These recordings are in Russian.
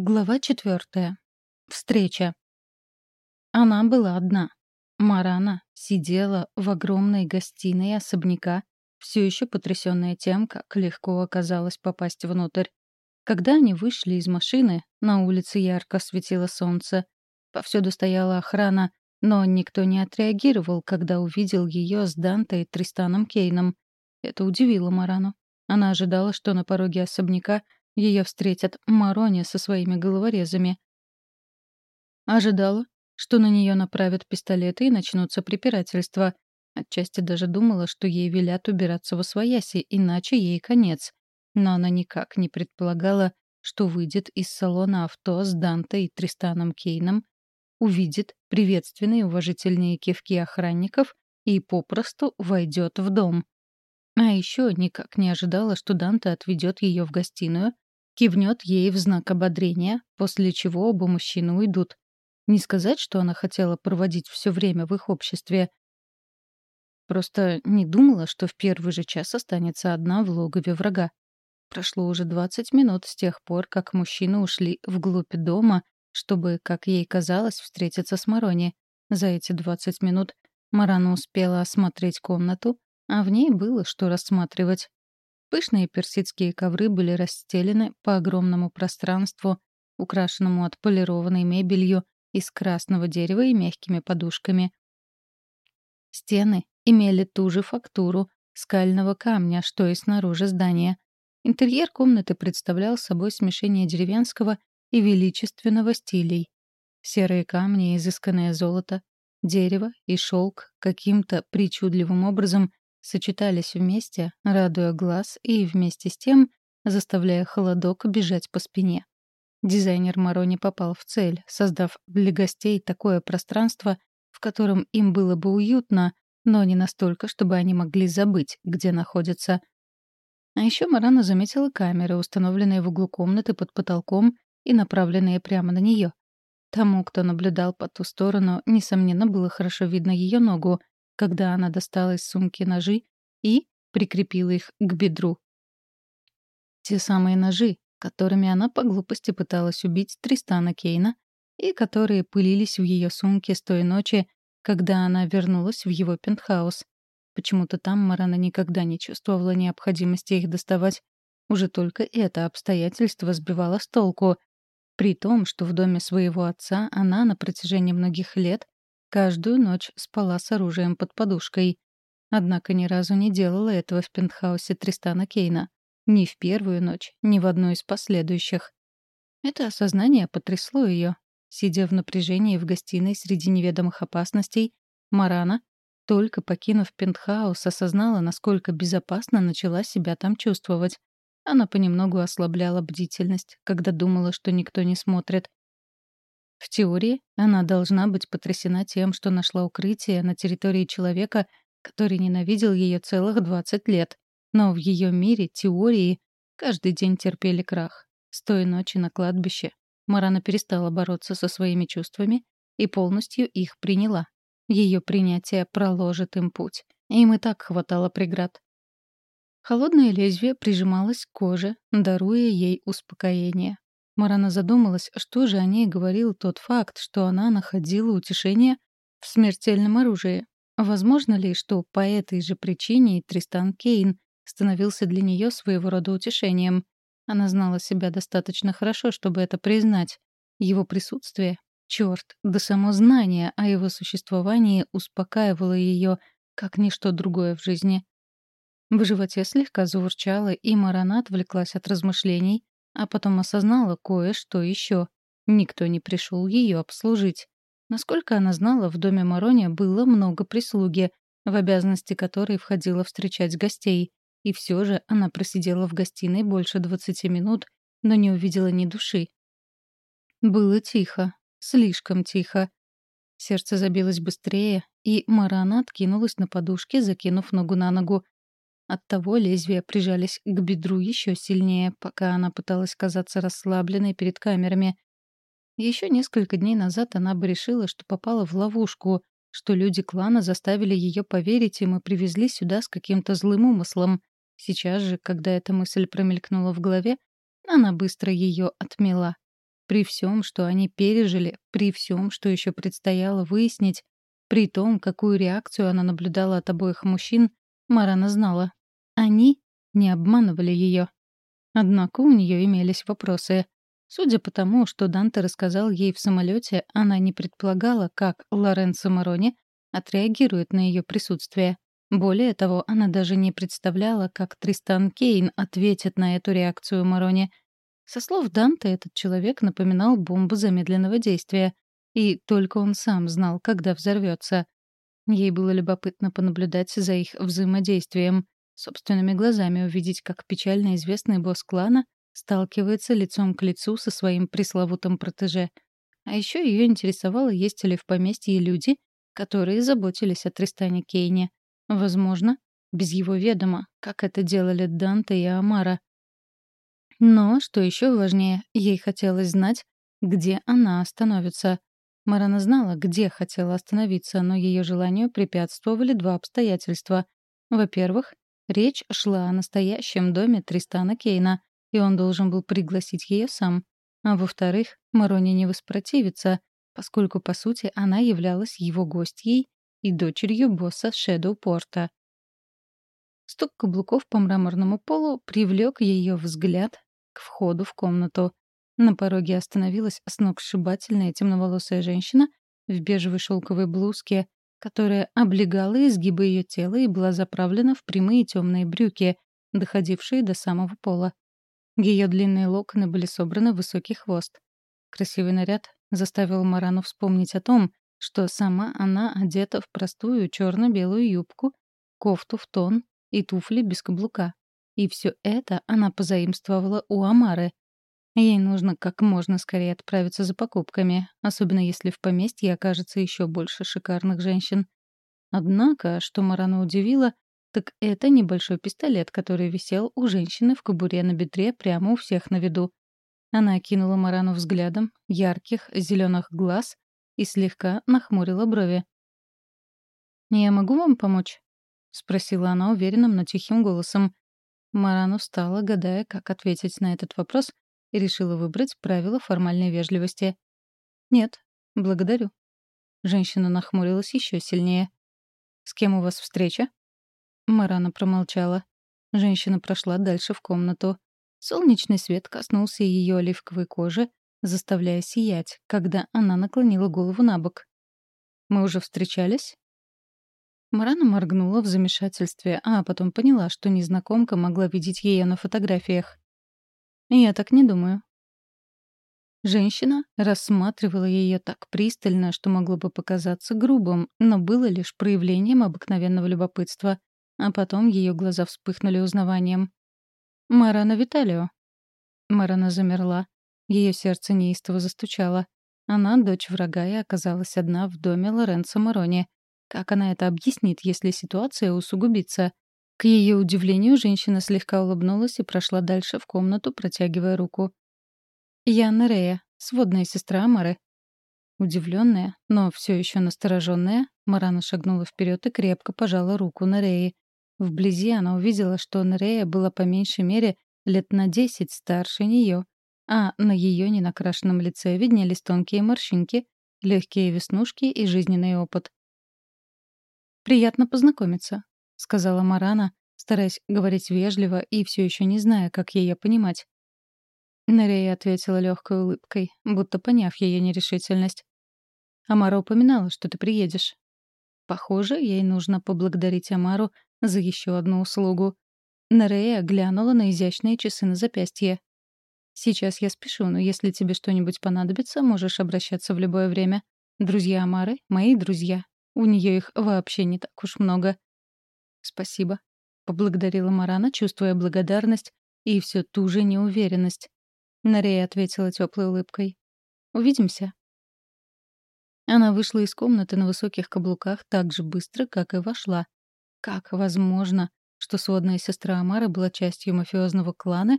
Глава четвертая. Встреча. Она была одна. Марана сидела в огромной гостиной особняка, все еще потрясенная тем, как легко оказалось попасть внутрь. Когда они вышли из машины, на улице ярко светило солнце. Повсюду стояла охрана, но никто не отреагировал, когда увидел ее с Дантой и Тристаном Кейном. Это удивило Марану. Она ожидала, что на пороге особняка — ее встретят Марони со своими головорезами. Ожидала, что на нее направят пистолеты и начнутся препирательства. Отчасти даже думала, что ей велят убираться во свояси, иначе ей конец. Но она никак не предполагала, что выйдет из салона авто с Дантой и Тристаном Кейном, увидит приветственные уважительные кивки охранников и попросту войдет в дом. А еще никак не ожидала, что Данта отведет ее в гостиную, кивнет ей в знак ободрения, после чего оба мужчины уйдут. Не сказать, что она хотела проводить все время в их обществе. Просто не думала, что в первый же час останется одна в логове врага. Прошло уже 20 минут с тех пор, как мужчины ушли вглубь дома, чтобы, как ей казалось, встретиться с Марони. За эти 20 минут Марана успела осмотреть комнату, а в ней было что рассматривать. Пышные персидские ковры были расстелены по огромному пространству, украшенному отполированной мебелью из красного дерева и мягкими подушками. Стены имели ту же фактуру скального камня, что и снаружи здания. Интерьер комнаты представлял собой смешение деревенского и величественного стилей. Серые камни, изысканное золото, дерево и шелк каким-то причудливым образом сочетались вместе, радуя глаз и вместе с тем заставляя холодок бежать по спине. Дизайнер Марони попал в цель, создав для гостей такое пространство, в котором им было бы уютно, но не настолько, чтобы они могли забыть, где находятся. А еще Марана заметила камеры, установленные в углу комнаты под потолком и направленные прямо на нее. Тому, кто наблюдал по ту сторону, несомненно, было хорошо видно ее ногу, когда она достала из сумки ножи и прикрепила их к бедру. Те самые ножи, которыми она по глупости пыталась убить Тристана Кейна и которые пылились в ее сумке с той ночи, когда она вернулась в его пентхаус. Почему-то там Марана никогда не чувствовала необходимости их доставать. Уже только это обстоятельство сбивало с толку. При том, что в доме своего отца она на протяжении многих лет Каждую ночь спала с оружием под подушкой. Однако ни разу не делала этого в пентхаусе Тристана Кейна. Ни в первую ночь, ни в одну из последующих. Это осознание потрясло ее. Сидя в напряжении в гостиной среди неведомых опасностей, Марана, только покинув пентхаус, осознала, насколько безопасно начала себя там чувствовать. Она понемногу ослабляла бдительность, когда думала, что никто не смотрит. В теории она должна быть потрясена тем, что нашла укрытие на территории человека, который ненавидел ее целых 20 лет. Но в ее мире теории каждый день терпели крах. С той ночи на кладбище Марана перестала бороться со своими чувствами и полностью их приняла. Ее принятие проложит им путь. Им и так хватало преград. Холодное лезвие прижималось к коже, даруя ей успокоение. Марана задумалась, что же о ней говорил тот факт, что она находила утешение в смертельном оружии. Возможно ли, что по этой же причине Тристан Кейн становился для нее своего рода утешением? Она знала себя достаточно хорошо, чтобы это признать. Его присутствие, черт, да само знание о его существовании успокаивало ее, как ничто другое в жизни. В животе слегка заурчало, и Марана отвлеклась от размышлений, а потом осознала кое-что еще. Никто не пришел ее обслужить. Насколько она знала, в доме Марония было много прислуги, в обязанности которой входило встречать гостей. И все же она просидела в гостиной больше двадцати минут, но не увидела ни души. Было тихо, слишком тихо. Сердце забилось быстрее, и Марана откинулась на подушке, закинув ногу на ногу, Оттого лезвия прижались к бедру еще сильнее, пока она пыталась казаться расслабленной перед камерами. Еще несколько дней назад она бы решила, что попала в ловушку, что люди клана заставили ее поверить, и мы привезли сюда с каким-то злым умыслом. Сейчас же, когда эта мысль промелькнула в голове, она быстро ее отмела. При всем, что они пережили, при всем, что еще предстояло выяснить, при том, какую реакцию она наблюдала от обоих мужчин, Марана знала. Они не обманывали ее. Однако у нее имелись вопросы. Судя по тому, что Данте рассказал ей в самолете, она не предполагала, как Лоренцо Морони отреагирует на ее присутствие. Более того, она даже не представляла, как Тристан Кейн ответит на эту реакцию Морони. Со слов Данте, этот человек напоминал бомбу замедленного действия, и только он сам знал, когда взорвется. Ей было любопытно понаблюдать за их взаимодействием, собственными глазами увидеть, как печально известный босс клана сталкивается лицом к лицу со своим пресловутым протеже. А еще ее интересовало, есть ли в поместье люди, которые заботились о Тристане Кейне. Возможно, без его ведома, как это делали Данте и Амара. Но, что еще важнее, ей хотелось знать, где она остановится. Марана знала, где хотела остановиться, но ее желанию препятствовали два обстоятельства. Во-первых, речь шла о настоящем доме Тристана Кейна, и он должен был пригласить ее сам. А во-вторых, Марони не воспротивится, поскольку, по сути, она являлась его гостьей и дочерью босса Шэдоу-Порта. Стук каблуков по мраморному полу привлек ее взгляд к входу в комнату. На пороге остановилась сногсшибательная темноволосая женщина в бежевой шелковой блузке, которая облегала изгибы ее тела и была заправлена в прямые темные брюки, доходившие до самого пола. Ее длинные локоны были собраны в высокий хвост. Красивый наряд заставил Марану вспомнить о том, что сама она одета в простую черно-белую юбку, кофту в тон и туфли без каблука. И все это она позаимствовала у Амары. Ей нужно как можно скорее отправиться за покупками, особенно если в поместье окажется еще больше шикарных женщин. Однако, что Марана удивило, так это небольшой пистолет, который висел у женщины в кобуре на бедре прямо у всех на виду. Она окинула Марану взглядом ярких зеленых глаз и слегка нахмурила брови. «Я могу вам помочь?» — спросила она уверенным, но тихим голосом. Марану встала, гадая, как ответить на этот вопрос, и решила выбрать правила формальной вежливости. «Нет, благодарю». Женщина нахмурилась еще сильнее. «С кем у вас встреча?» Марана промолчала. Женщина прошла дальше в комнату. Солнечный свет коснулся ее оливковой кожи, заставляя сиять, когда она наклонила голову на бок. «Мы уже встречались?» Марана моргнула в замешательстве, а потом поняла, что незнакомка могла видеть ее на фотографиях. «Я так не думаю». Женщина рассматривала ее так пристально, что могло бы показаться грубым, но было лишь проявлением обыкновенного любопытства а потом ее глаза вспыхнули узнаванием. «Марана Виталио». Марана замерла. Ее сердце неистово застучало. Она дочь врага и оказалась одна в доме Лоренцо Морони. Как она это объяснит, если ситуация усугубится? К ее удивлению, женщина слегка улыбнулась и прошла дальше в комнату, протягивая руку. «Я Нерея, сводная сестра Амары». Удивленная, но все еще настороженная, Марана шагнула вперед и крепко пожала руку Нереи. Вблизи она увидела, что Нерея была по меньшей мере лет на десять старше нее, а на ее ненакрашенном лице виднелись тонкие морщинки, легкие веснушки и жизненный опыт. «Приятно познакомиться», — сказала Марана, стараясь говорить вежливо и все еще не зная, как ее понимать. Нерея ответила легкой улыбкой, будто поняв ее нерешительность. «Амара упоминала, что ты приедешь. Похоже, ей нужно поблагодарить Амару за еще одну услугу. Нерея глянула на изящные часы на запястье. «Сейчас я спешу, но если тебе что-нибудь понадобится, можешь обращаться в любое время. Друзья Амары — мои друзья. У нее их вообще не так уж много». «Спасибо», — поблагодарила Марана, чувствуя благодарность и все ту же неуверенность. Нарея ответила теплой улыбкой. «Увидимся». Она вышла из комнаты на высоких каблуках так же быстро, как и вошла. Как возможно, что сводная сестра Амары была частью мафиозного клана,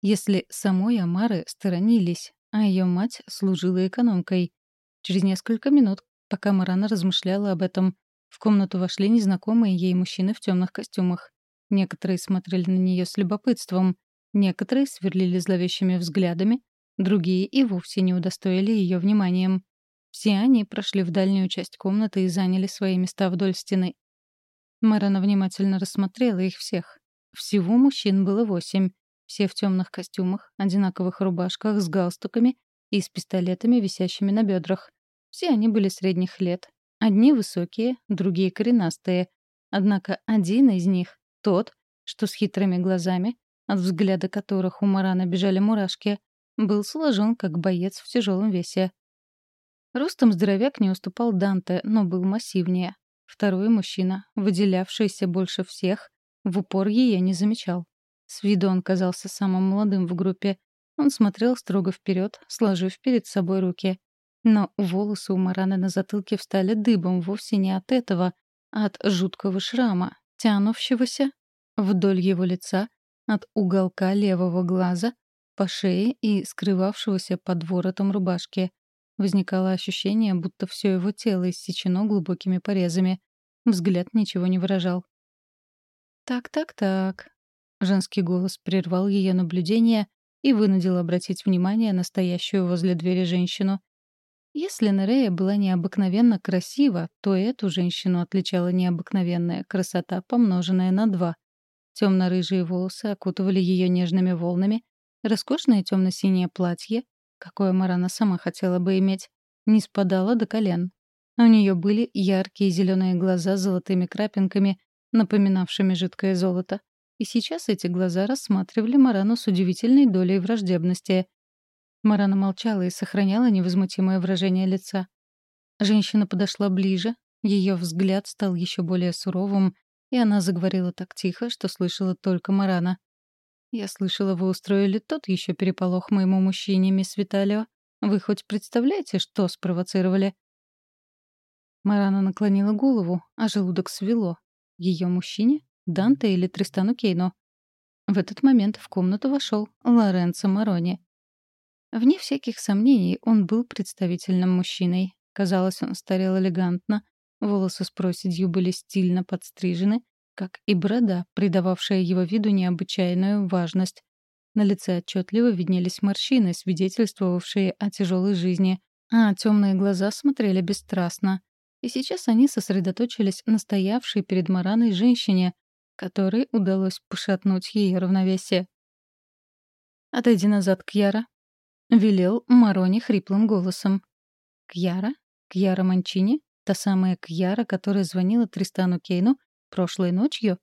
если самой Амары сторонились, а ее мать служила экономкой? Через несколько минут, пока Марана размышляла об этом, в комнату вошли незнакомые ей мужчины в темных костюмах. Некоторые смотрели на нее с любопытством, некоторые сверлили зловещими взглядами, другие и вовсе не удостоили ее вниманием. Все они прошли в дальнюю часть комнаты и заняли свои места вдоль стены. Марана внимательно рассмотрела их всех. Всего мужчин было восемь. Все в темных костюмах, одинаковых рубашках с галстуками и с пистолетами, висящими на бедрах. Все они были средних лет. Одни высокие, другие коренастые. Однако один из них, тот, что с хитрыми глазами, от взгляда которых у Марана бежали мурашки, был сложен как боец в тяжелом весе. Ростом здоровяк не уступал Данте, но был массивнее. Второй мужчина, выделявшийся больше всех, в упор ее не замечал. С виду он казался самым молодым в группе. Он смотрел строго вперед, сложив перед собой руки. Но волосы у Марана на затылке встали дыбом вовсе не от этого, а от жуткого шрама, тянувшегося вдоль его лица, от уголка левого глаза, по шее и скрывавшегося под воротом рубашки. Возникало ощущение, будто все его тело иссечено глубокими порезами. Взгляд ничего не выражал. «Так-так-так». Женский голос прервал ее наблюдение и вынудил обратить внимание на стоящую возле двери женщину. Если Нерея была необыкновенно красива, то эту женщину отличала необыкновенная красота, помноженная на два. Темно-рыжие волосы окутывали ее нежными волнами, роскошное темно-синее платье какое Марана сама хотела бы иметь, не спадала до колен. У нее были яркие зеленые глаза с золотыми крапинками, напоминавшими жидкое золото. И сейчас эти глаза рассматривали Марану с удивительной долей враждебности. Марана молчала и сохраняла невозмутимое выражение лица. Женщина подошла ближе, ее взгляд стал еще более суровым, и она заговорила так тихо, что слышала только Марана. «Я слышала, вы устроили тот еще переполох моему мужчине, мисс Виталио. Вы хоть представляете, что спровоцировали?» Марана наклонила голову, а желудок свело. Ее мужчине? Данте или Тристану Кейну? В этот момент в комнату вошел Лоренцо Марони. Вне всяких сомнений, он был представительным мужчиной. Казалось, он старел элегантно, волосы с проседью были стильно подстрижены, как и борода, придававшая его виду необычайную важность. На лице отчетливо виднелись морщины, свидетельствовавшие о тяжелой жизни, а темные глаза смотрели бесстрастно. И сейчас они сосредоточились на стоявшей перед Мараной женщине, которой удалось пошатнуть ее равновесие. «Отойди назад, Кьяра», — велел Марони хриплым голосом. «Кьяра? Кьяра Манчини? Та самая Кьяра, которая звонила Тристану Кейну Прошлой ночью?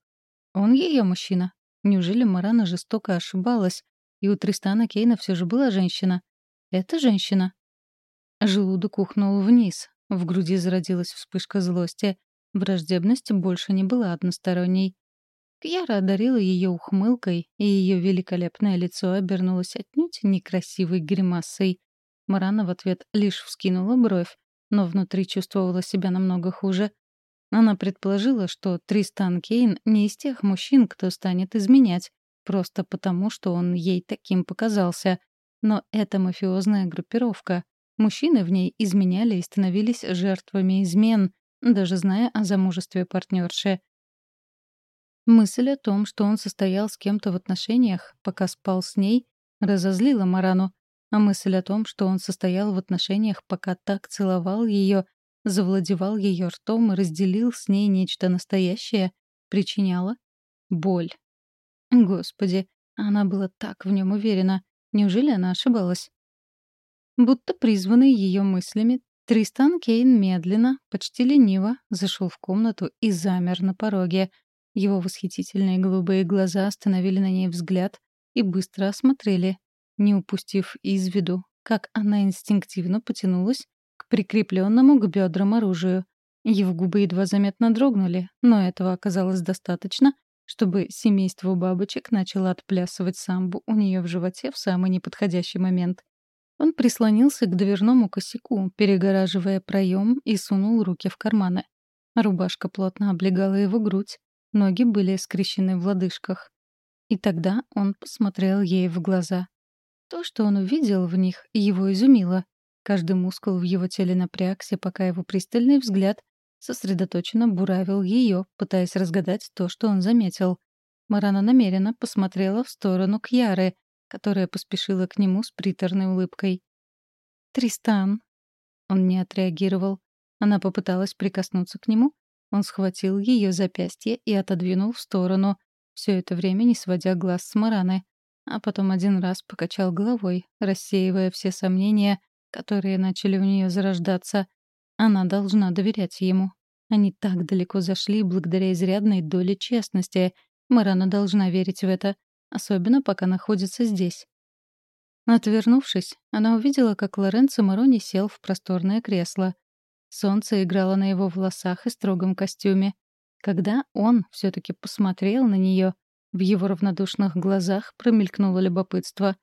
Он ее мужчина. Неужели Марана жестоко ошибалась, и у Тристана Кейна все же была женщина? Это женщина? Желудок ухнул вниз. В груди зародилась вспышка злости. Враждебность больше не была односторонней. Кьяра одарила ее ухмылкой, и ее великолепное лицо обернулось отнюдь некрасивой гримасой. Марана в ответ лишь вскинула бровь, но внутри чувствовала себя намного хуже. Она предположила, что Тристан Кейн не из тех мужчин, кто станет изменять, просто потому, что он ей таким показался. Но это мафиозная группировка. Мужчины в ней изменяли и становились жертвами измен, даже зная о замужестве партнерши. Мысль о том, что он состоял с кем-то в отношениях, пока спал с ней, разозлила Марану, а мысль о том, что он состоял в отношениях, пока так целовал ее завладевал ее ртом и разделил с ней нечто настоящее, причиняла боль. Господи, она была так в нем уверена. Неужели она ошибалась? Будто призванный ее мыслями, Тристан Кейн медленно, почти лениво, зашел в комнату и замер на пороге. Его восхитительные голубые глаза остановили на ней взгляд и быстро осмотрели, не упустив из виду, как она инстинктивно потянулась прикрепленному к бедрам оружию. Его губы едва заметно дрогнули, но этого оказалось достаточно, чтобы семейство бабочек начало отплясывать самбу у нее в животе в самый неподходящий момент. Он прислонился к дверному косяку, перегораживая проем, и сунул руки в карманы. Рубашка плотно облегала его грудь, ноги были скрещены в лодыжках. И тогда он посмотрел ей в глаза. То, что он увидел в них, его изумило. Каждый мускул в его теле напрягся, пока его пристальный взгляд сосредоточенно буравил ее, пытаясь разгадать то, что он заметил. Марана намеренно посмотрела в сторону Кьяры, которая поспешила к нему с приторной улыбкой. «Тристан!» Он не отреагировал. Она попыталась прикоснуться к нему. Он схватил ее запястье и отодвинул в сторону, все это время не сводя глаз с Мараны. А потом один раз покачал головой, рассеивая все сомнения, которые начали у нее зарождаться. Она должна доверять ему. Они так далеко зашли благодаря изрядной доле честности. Марана должна верить в это, особенно пока находится здесь. Отвернувшись, она увидела, как Лоренцо Морони сел в просторное кресло. Солнце играло на его волосах и строгом костюме. Когда он все таки посмотрел на нее, в его равнодушных глазах промелькнуло любопытство.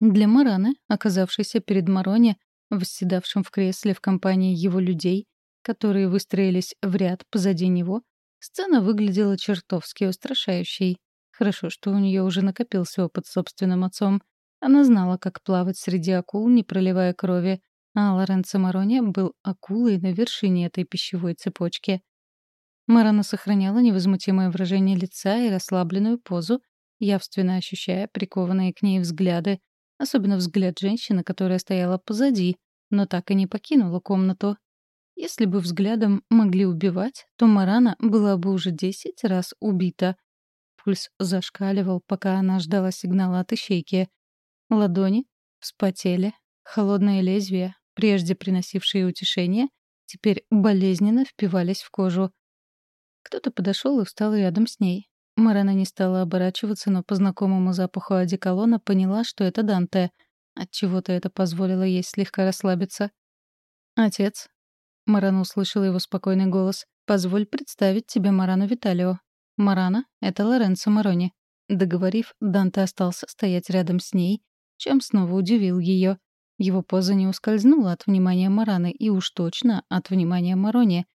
Для Мараны, оказавшейся перед Морони, восседавшим в кресле в компании его людей, которые выстроились в ряд позади него, сцена выглядела чертовски устрашающей. Хорошо, что у нее уже накопился опыт собственным отцом. Она знала, как плавать среди акул, не проливая крови, а Лоренцо Марони был акулой на вершине этой пищевой цепочки. Марана сохраняла невозмутимое выражение лица и расслабленную позу, явственно ощущая прикованные к ней взгляды, особенно взгляд женщины, которая стояла позади, но так и не покинула комнату. Если бы взглядом могли убивать, то Марана была бы уже десять раз убита. Пульс зашкаливал, пока она ждала сигнала от ищейки. Ладони вспотели, холодное лезвие, прежде приносившие утешение, теперь болезненно впивались в кожу. Кто-то подошел и встал рядом с ней. Марана не стала оборачиваться, но по знакомому запаху одеколона поняла, что это Данте. Отчего-то это позволило ей слегка расслабиться. «Отец». Марана услышала его спокойный голос. «Позволь представить тебе Марану Виталио. Марана — это Лоренцо Марони». Договорив, Данте остался стоять рядом с ней, чем снова удивил ее. Его поза не ускользнула от внимания Мараны и уж точно от внимания Марони.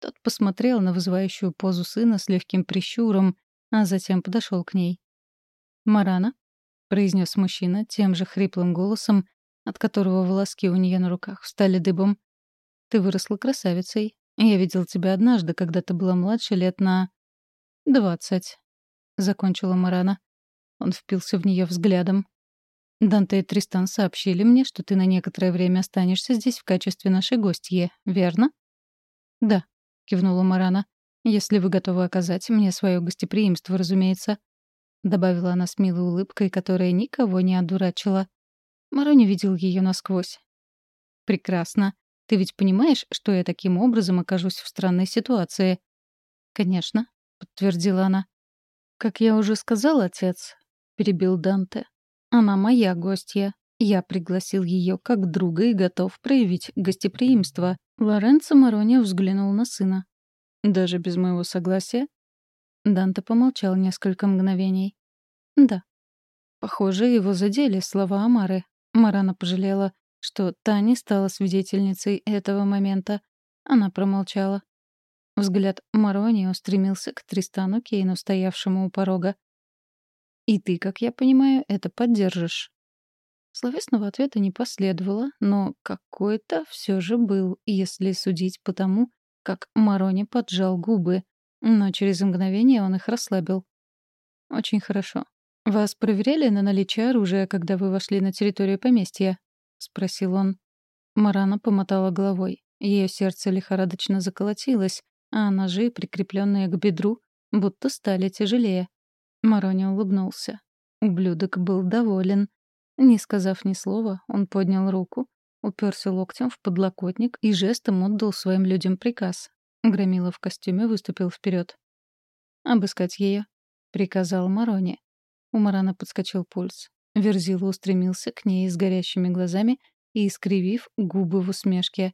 Тот посмотрел на вызывающую позу сына с легким прищуром, а затем подошел к ней. «Марана», — произнес мужчина тем же хриплым голосом, от которого волоски у нее на руках встали дыбом. «Ты выросла красавицей. Я видел тебя однажды, когда ты была младше лет на...» «Двадцать», — закончила Марана. Он впился в нее взглядом. «Данте и Тристан сообщили мне, что ты на некоторое время останешься здесь в качестве нашей гостьи, верно?» «Да», — кивнула Марана. «Если вы готовы оказать мне свое гостеприимство, разумеется», — добавила она с милой улыбкой, которая никого не одурачила. Марони видел ее насквозь. «Прекрасно. Ты ведь понимаешь, что я таким образом окажусь в странной ситуации?» «Конечно», — подтвердила она. «Как я уже сказал, отец», — перебил Данте, она моя гостья. Я пригласил ее как друга и готов проявить гостеприимство. Лоренцо Марони взглянул на сына. «Даже без моего согласия?» Данте помолчал несколько мгновений. «Да». Похоже, его задели слова Амары. Марана пожалела, что та стала свидетельницей этого момента. Она промолчала. Взгляд Марони устремился к Тристану Кейну, стоявшему у порога. И ты, как я понимаю, это поддержишь. Словесного ответа не последовало, но какой-то все же был, если судить по тому, как Марони поджал губы, но через мгновение он их расслабил. «Очень хорошо. Вас проверяли на наличие оружия, когда вы вошли на территорию поместья?» — спросил он. Марана помотала головой. Ее сердце лихорадочно заколотилось, а ножи, прикрепленные к бедру, будто стали тяжелее. Марони улыбнулся. Ублюдок был доволен. Не сказав ни слова, он поднял руку, уперся локтем в подлокотник и жестом отдал своим людям приказ. Громила в костюме выступил вперед. «Обыскать ее», — приказал Марони. У Марана подскочил пульс. Верзила устремился к ней с горящими глазами и искривив губы в усмешке.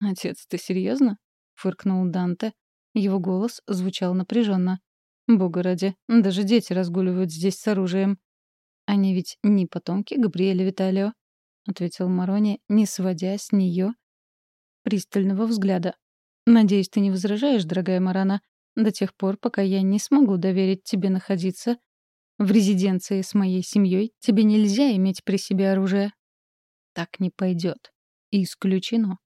«Отец, ты серьезно? фыркнул Данте. Его голос звучал напряженно. Бога ради, даже дети разгуливают здесь с оружием. Они ведь не потомки Габриэля Виталио, ответил Марони, не сводя с нее пристального взгляда. Надеюсь, ты не возражаешь, дорогая Марана, до тех пор, пока я не смогу доверить тебе находиться в резиденции с моей семьей, тебе нельзя иметь при себе оружие. Так не пойдет. Исключено.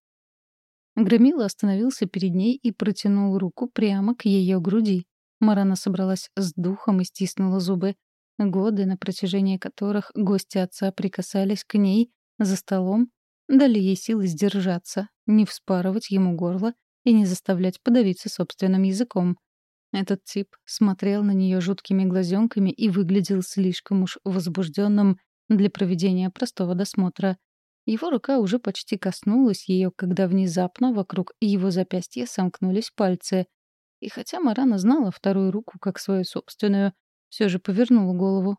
Громила остановился перед ней и протянул руку прямо к ее груди. Марана собралась с духом и стиснула зубы. годы, на протяжении которых гости отца прикасались к ней за столом, дали ей силы сдержаться, не вспарывать ему горло и не заставлять подавиться собственным языком. Этот тип смотрел на нее жуткими глазенками и выглядел слишком уж возбужденным для проведения простого досмотра. Его рука уже почти коснулась ее, когда внезапно вокруг его запястья сомкнулись пальцы. И хотя Марана знала вторую руку как свою собственную, все же повернула голову.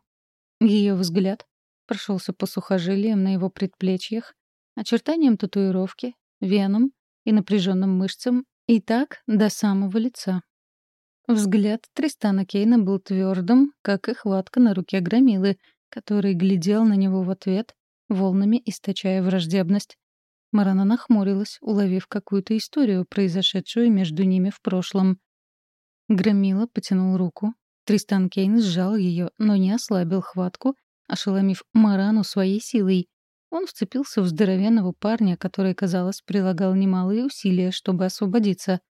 Ее взгляд прошелся по сухожилиям на его предплечьях, очертаниям татуировки, венам и напряженным мышцам, и так до самого лица. Взгляд Тристана Кейна был твердым, как и хватка на руке Громилы, который глядел на него в ответ, волнами источая враждебность. Марана нахмурилась, уловив какую-то историю, произошедшую между ними в прошлом. Громила потянул руку. Тристан Кейн сжал ее, но не ослабил хватку, ошеломив Марану своей силой. Он вцепился в здоровенного парня, который, казалось, прилагал немалые усилия, чтобы освободиться —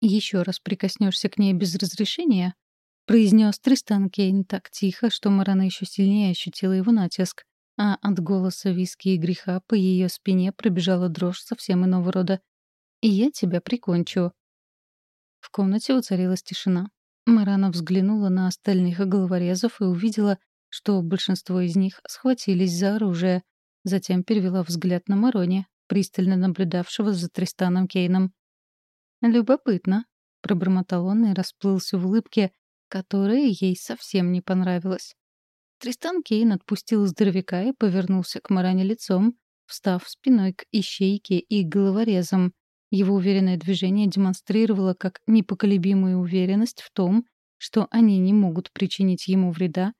еще раз прикоснешься к ней без разрешения?» — произнес Тристан Кейн так тихо, что Марана еще сильнее ощутила его натиск, а от голоса виски и греха по ее спине пробежала дрожь совсем иного рода. «И я тебя прикончу». В комнате воцарилась тишина. Марана взглянула на остальных головорезов и увидела, что большинство из них схватились за оружие. Затем перевела взгляд на Мароне, пристально наблюдавшего за Тристаном Кейном. «Любопытно», — пробормотал он и расплылся в улыбке, которая ей совсем не понравилась. Тристан Кейн отпустил здоровяка и повернулся к Маране лицом, встав спиной к ищейке и головорезам. Его уверенное движение демонстрировало как непоколебимую уверенность в том, что они не могут причинить ему вреда,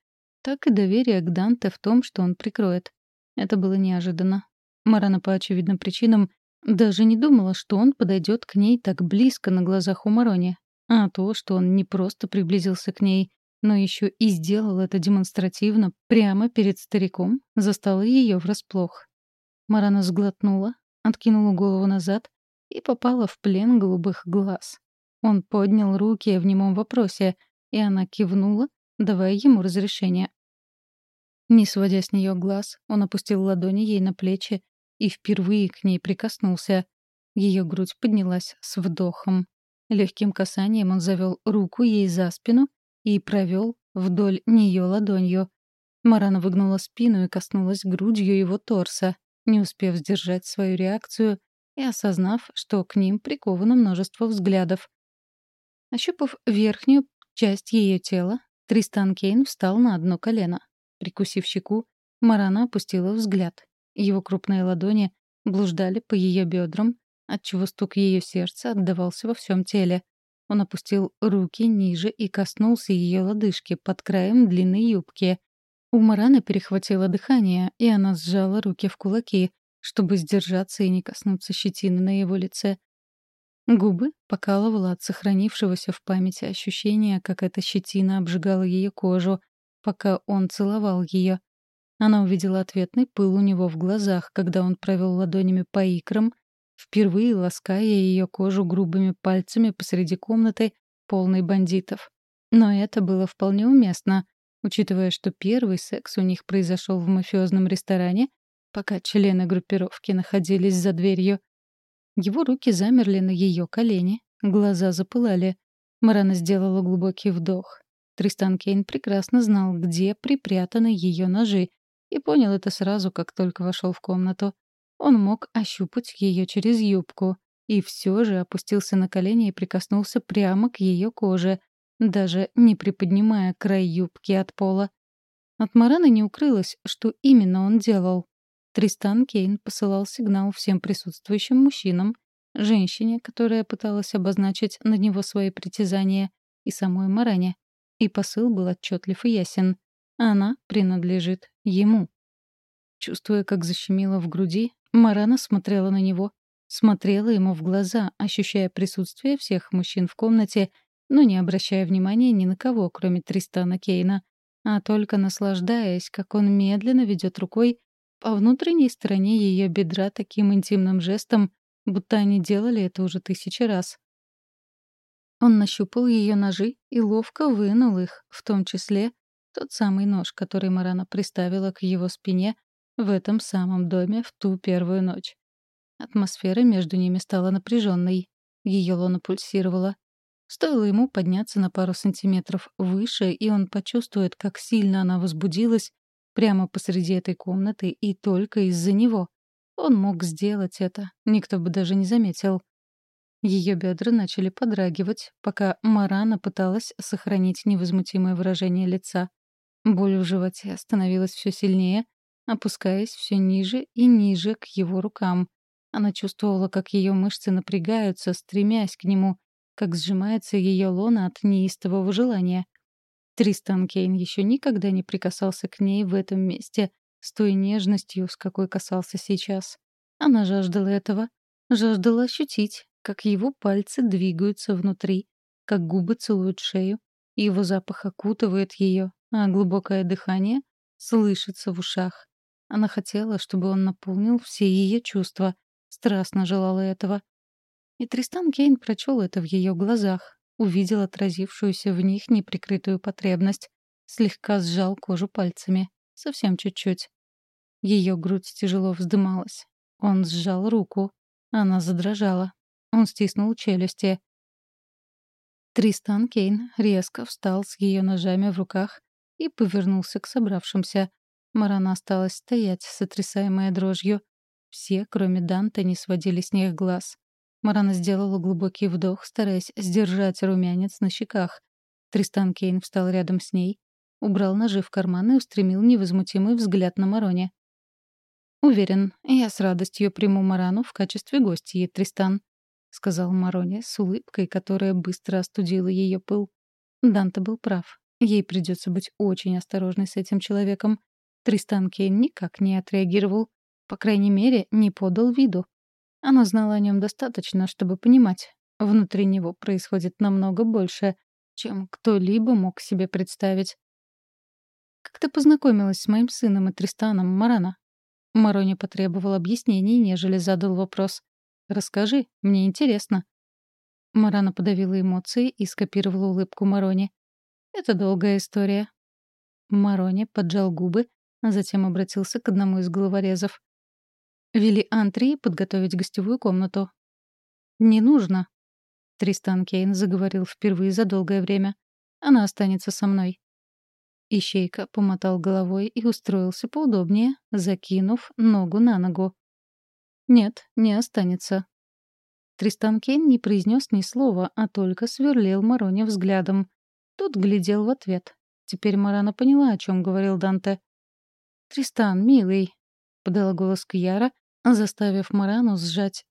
так и доверие к Данте в том, что он прикроет. Это было неожиданно. Марана по очевидным причинам даже не думала, что он подойдет к ней так близко на глазах у Марони. А то, что он не просто приблизился к ней, но еще и сделал это демонстративно прямо перед стариком, застало ее врасплох. Марана сглотнула, откинула голову назад и попала в плен голубых глаз. Он поднял руки в немом вопросе, и она кивнула, давая ему разрешение. Не сводя с нее глаз, он опустил ладони ей на плечи и впервые к ней прикоснулся. Ее грудь поднялась с вдохом. Легким касанием он завел руку ей за спину и провел вдоль нее ладонью. Марана выгнула спину и коснулась грудью его торса, не успев сдержать свою реакцию и осознав, что к ним приковано множество взглядов. Ощупав верхнюю часть ее тела, Тристан Кейн встал на одно колено. Прикусив щеку, Марана опустила взгляд. Его крупные ладони блуждали по ее бедрам, отчего стук ее сердца отдавался во всем теле. Он опустил руки ниже и коснулся ее лодыжки под краем длинной юбки. У Мараны перехватило дыхание, и она сжала руки в кулаки, чтобы сдержаться и не коснуться щетины на его лице. Губы покалывала от сохранившегося в памяти ощущения, как эта щетина обжигала ее кожу, пока он целовал ее. Она увидела ответный пыл у него в глазах, когда он провел ладонями по икрам, впервые лаская ее кожу грубыми пальцами посреди комнаты, полной бандитов. Но это было вполне уместно, учитывая, что первый секс у них произошел в мафиозном ресторане, пока члены группировки находились за дверью. Его руки замерли на ее колени, глаза запылали. Марана сделала глубокий вдох. Тристан Кейн прекрасно знал, где припрятаны ее ножи, и понял это сразу, как только вошел в комнату. Он мог ощупать ее через юбку, и все же опустился на колени и прикоснулся прямо к ее коже, даже не приподнимая край юбки от пола. От Мараны не укрылось, что именно он делал. Тристан Кейн посылал сигнал всем присутствующим мужчинам, женщине, которая пыталась обозначить на него свои притязания, и самой Маране. И посыл был отчетлив и ясен. Она принадлежит ему. Чувствуя, как защемило в груди, Марана смотрела на него, смотрела ему в глаза, ощущая присутствие всех мужчин в комнате, но не обращая внимания ни на кого, кроме Тристана Кейна, а только наслаждаясь, как он медленно ведет рукой по внутренней стороне ее бедра таким интимным жестом, будто они делали это уже тысячи раз. Он нащупал ее ножи и ловко вынул их, в том числе Тот самый нож, который Марана приставила к его спине в этом самом доме в ту первую ночь. Атмосфера между ними стала напряженной. Ее лона пульсировала. Стоило ему подняться на пару сантиметров выше, и он почувствует, как сильно она возбудилась прямо посреди этой комнаты и только из-за него. Он мог сделать это, никто бы даже не заметил. Ее бедра начали подрагивать, пока Марана пыталась сохранить невозмутимое выражение лица. Боль в животе становилась все сильнее, опускаясь все ниже и ниже к его рукам. Она чувствовала, как ее мышцы напрягаются, стремясь к нему, как сжимается ее лона от неистового желания. Тристан Кейн еще никогда не прикасался к ней в этом месте с той нежностью, с какой касался сейчас. Она жаждала этого, жаждала ощутить, как его пальцы двигаются внутри, как губы целуют шею, его запах окутывает ее, а глубокое дыхание слышится в ушах. Она хотела, чтобы он наполнил все ее чувства, страстно желала этого. И Тристан Кейн прочел это в ее глазах, увидел отразившуюся в них неприкрытую потребность, слегка сжал кожу пальцами, совсем чуть-чуть. Ее грудь тяжело вздымалась. Он сжал руку. Она задрожала. Он стиснул челюсти. Тристан Кейн резко встал с ее ножами в руках и повернулся к собравшимся. Марана осталась стоять, сотрясаемая дрожью. Все, кроме Данте, не сводили с них глаз. Марана сделала глубокий вдох, стараясь сдержать румянец на щеках. Тристан Кейн встал рядом с ней, убрал ножи в карман и устремил невозмутимый взгляд на Мароне. «Уверен, я с радостью приму Марану в качестве гостьи, Тристан», — сказал Мароне с улыбкой, которая быстро остудила ее пыл. Данте был прав. Ей придется быть очень осторожной с этим человеком. Тристан Кейн никак не отреагировал. По крайней мере, не подал виду. Она знала о нем достаточно, чтобы понимать. Внутри него происходит намного больше, чем кто-либо мог себе представить. «Как ты познакомилась с моим сыном и Тристаном, Марана?» Марони потребовал объяснений, нежели задал вопрос. «Расскажи, мне интересно». Марана подавила эмоции и скопировала улыбку Марони. «Это долгая история». Марони поджал губы, а затем обратился к одному из головорезов. «Вели Антрии подготовить гостевую комнату». «Не нужно», — Тристан Кейн заговорил впервые за долгое время. «Она останется со мной». Ищейка помотал головой и устроился поудобнее, закинув ногу на ногу. «Нет, не останется». Тристан Кейн не произнес ни слова, а только сверлил Мароне взглядом. Тот глядел в ответ. Теперь Марана поняла, о чем говорил Данте. «Тристан, милый», — подала голос Кьяра, заставив Марану сжать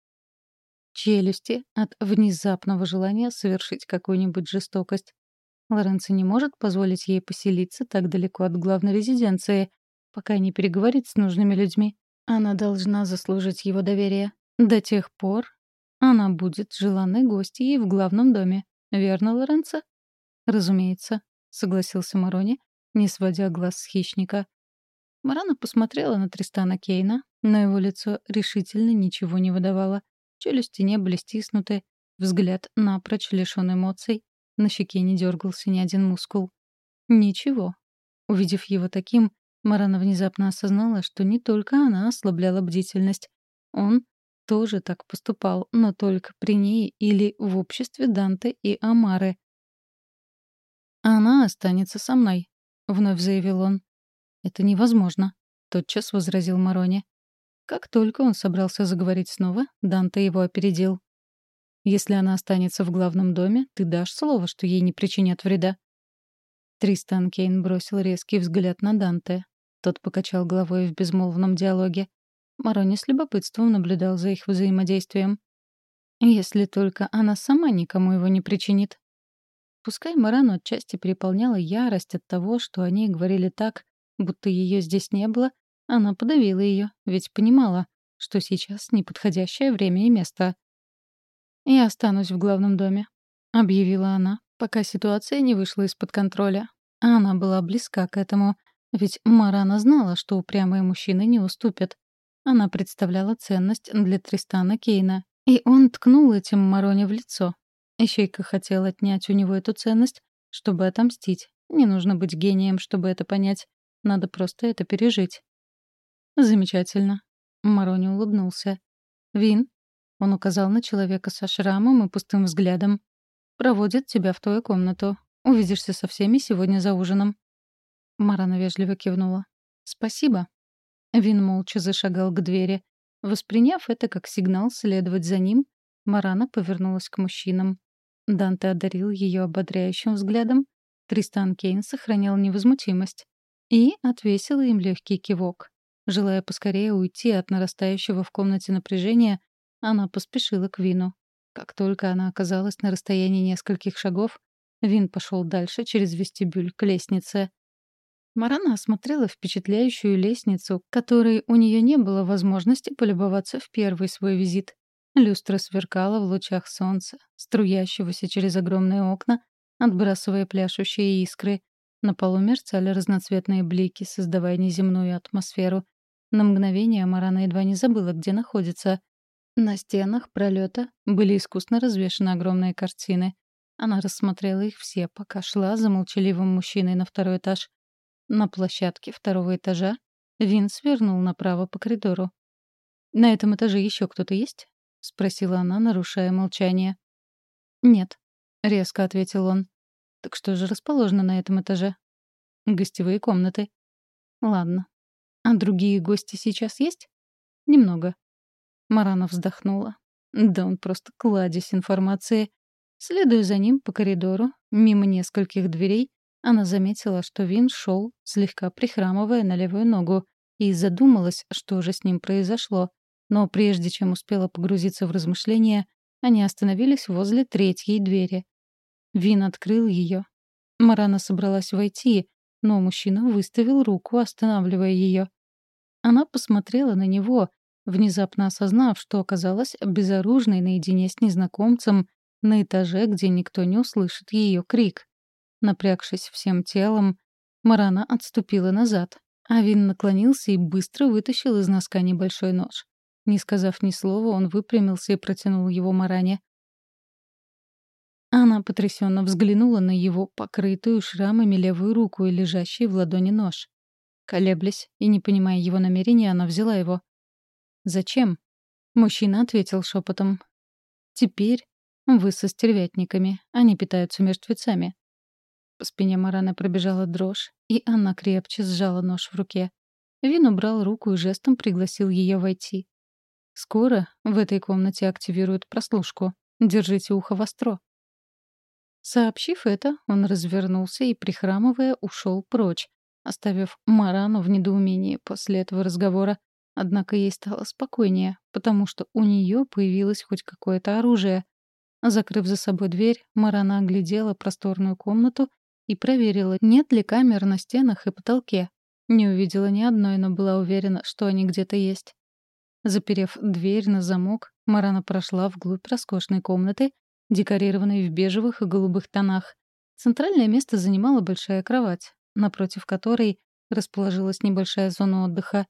челюсти от внезапного желания совершить какую-нибудь жестокость. Лоренцо не может позволить ей поселиться так далеко от главной резиденции, пока не переговорит с нужными людьми. Она должна заслужить его доверие. До тех пор она будет желанной гостьей в главном доме. Верно, Лоренцо? Разумеется, согласился Марони, не сводя глаз с хищника. Марана посмотрела на Тристана Кейна, но его лицо решительно ничего не выдавало. Челюсти не были стиснуты, взгляд напрочь лишён эмоций, на щеке не дергался ни один мускул. Ничего. Увидев его таким, Марана внезапно осознала, что не только она ослабляла бдительность. Он тоже так поступал, но только при ней или в обществе Данте и Амары. «Она останется со мной», — вновь заявил он. «Это невозможно», — тотчас возразил Марони. Как только он собрался заговорить снова, Данте его опередил. «Если она останется в главном доме, ты дашь слово, что ей не причинят вреда?» Тристан Кейн бросил резкий взгляд на Данте. Тот покачал головой в безмолвном диалоге. Марони с любопытством наблюдал за их взаимодействием. «Если только она сама никому его не причинит». Пускай Марану отчасти переполняла ярость от того, что они говорили так, будто ее здесь не было, она подавила ее, ведь понимала, что сейчас неподходящее время и место. «Я останусь в главном доме», — объявила она, пока ситуация не вышла из-под контроля. А она была близка к этому, ведь Марана знала, что упрямые мужчины не уступят. Она представляла ценность для Тристана Кейна, и он ткнул этим Мароне в лицо. Ищейка хотел отнять у него эту ценность, чтобы отомстить, Не нужно быть гением, чтобы это понять. Надо просто это пережить. Замечательно. Марони улыбнулся. Вин, он указал на человека со шрамом и пустым взглядом, проводит тебя в твою комнату. Увидишься со всеми сегодня за ужином. Марана вежливо кивнула. «Спасибо». Вин молча зашагал к двери. Восприняв это как сигнал следовать за ним, Марана повернулась к мужчинам. Данте одарил ее ободряющим взглядом. Тристан Кейн сохранял невозмутимость. И отвесила им легкий кивок. Желая поскорее уйти от нарастающего в комнате напряжения, она поспешила к Вину. Как только она оказалась на расстоянии нескольких шагов, Вин пошел дальше через вестибюль к лестнице. Марана осмотрела впечатляющую лестницу, которой у нее не было возможности полюбоваться в первый свой визит. Люстра сверкала в лучах солнца, струящегося через огромные окна, отбрасывая пляшущие искры. На полу мерцали разноцветные блики, создавая неземную атмосферу. На мгновение Марана едва не забыла, где находится. На стенах пролета были искусно развешаны огромные картины. Она рассмотрела их все, пока шла за молчаливым мужчиной на второй этаж. На площадке второго этажа Вин свернул направо по коридору. «На этом этаже еще кто-то есть?» — спросила она, нарушая молчание. «Нет», — резко ответил он. «Так что же расположено на этом этаже?» «Гостевые комнаты». «Ладно. А другие гости сейчас есть?» «Немного». Марана вздохнула. «Да он просто кладезь информации». Следуя за ним по коридору, мимо нескольких дверей, она заметила, что Вин шел, слегка прихрамывая на левую ногу, и задумалась, что же с ним произошло. Но прежде чем успела погрузиться в размышления, они остановились возле третьей двери. Вин открыл ее. Марана собралась войти, но мужчина выставил руку, останавливая ее. Она посмотрела на него, внезапно осознав, что оказалась безоружной наедине с незнакомцем на этаже, где никто не услышит ее крик. Напрягшись всем телом, Марана отступила назад, а Вин наклонился и быстро вытащил из носка небольшой нож. Не сказав ни слова, он выпрямился и протянул его Маране. Она потрясенно взглянула на его покрытую шрамами левую руку и лежащий в ладони нож. Колеблясь и не понимая его намерения, она взяла его. «Зачем?» Мужчина ответил шепотом. «Теперь вы со стервятниками. Они питаются мертвецами. По спине Мараны пробежала дрожь, и она крепче сжала нож в руке. Вин убрал руку и жестом пригласил ее войти. «Скоро в этой комнате активируют прослушку. Держите ухо востро». Сообщив это, он развернулся и, прихрамывая, ушел прочь, оставив Марану в недоумении после этого разговора. Однако ей стало спокойнее, потому что у нее появилось хоть какое-то оружие. Закрыв за собой дверь, Марана оглядела просторную комнату и проверила, нет ли камер на стенах и потолке. Не увидела ни одной, но была уверена, что они где-то есть. Заперев дверь на замок, Марана прошла вглубь роскошной комнаты, декорированной в бежевых и голубых тонах. Центральное место занимала большая кровать, напротив которой расположилась небольшая зона отдыха.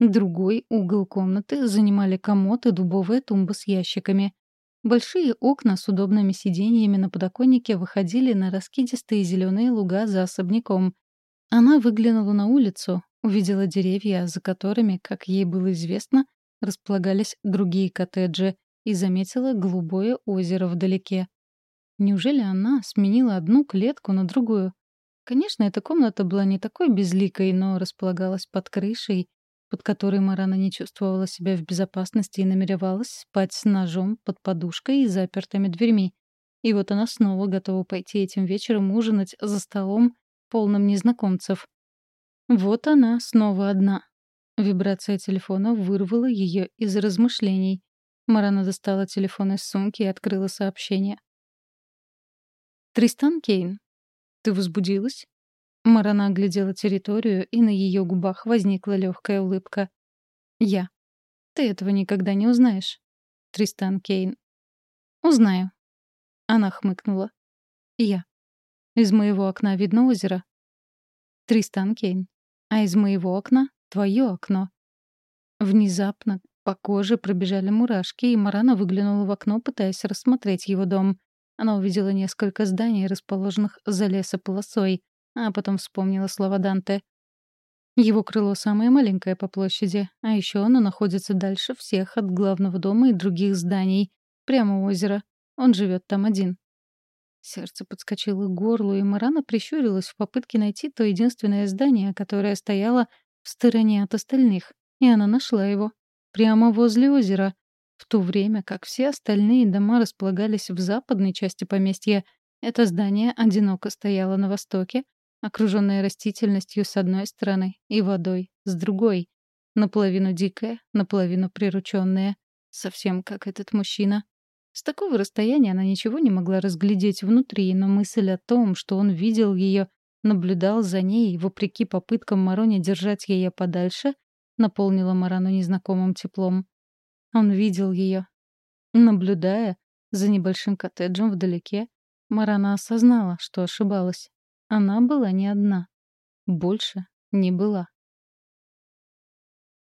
Другой угол комнаты занимали комод и дубовая тумба с ящиками. Большие окна с удобными сиденьями на подоконнике выходили на раскидистые зеленые луга за особняком. Она выглянула на улицу, увидела деревья, за которыми, как ей было известно, располагались другие коттеджи, и заметила голубое озеро вдалеке. Неужели она сменила одну клетку на другую? Конечно, эта комната была не такой безликой, но располагалась под крышей, под которой Марана не чувствовала себя в безопасности и намеревалась спать с ножом под подушкой и запертыми дверьми. И вот она снова готова пойти этим вечером ужинать за столом, полным незнакомцев. Вот она снова одна. Вибрация телефона вырвала ее из размышлений. Марана достала телефон из сумки и открыла сообщение. «Тристан Кейн, ты возбудилась?» Марана оглядела территорию, и на ее губах возникла легкая улыбка. «Я. Ты этого никогда не узнаешь». Тристан Кейн. «Узнаю». Она хмыкнула. «Я. Из моего окна видно озеро?» Тристан Кейн. «А из моего окна — твое окно». Внезапно по коже пробежали мурашки, и Марана выглянула в окно, пытаясь рассмотреть его дом. Она увидела несколько зданий, расположенных за лесополосой, а потом вспомнила слова Данте. Его крыло самое маленькое по площади, а еще оно находится дальше всех от главного дома и других зданий, прямо у озера. Он живет там один. Сердце подскочило к горлу, и Марана прищурилась в попытке найти то единственное здание, которое стояло в стороне от остальных, и она нашла его. Прямо возле озера. В то время как все остальные дома располагались в западной части поместья, это здание одиноко стояло на востоке, окруженная растительностью с одной стороны и водой с другой. Наполовину дикая, наполовину прирученная. Совсем как этот мужчина. С такого расстояния она ничего не могла разглядеть внутри, но мысль о том, что он видел ее, наблюдал за ней, вопреки попыткам Марони держать ее подальше, наполнила Марану незнакомым теплом. Он видел ее. Наблюдая за небольшим коттеджем вдалеке, Марана осознала, что ошибалась. Она была не одна. Больше не была.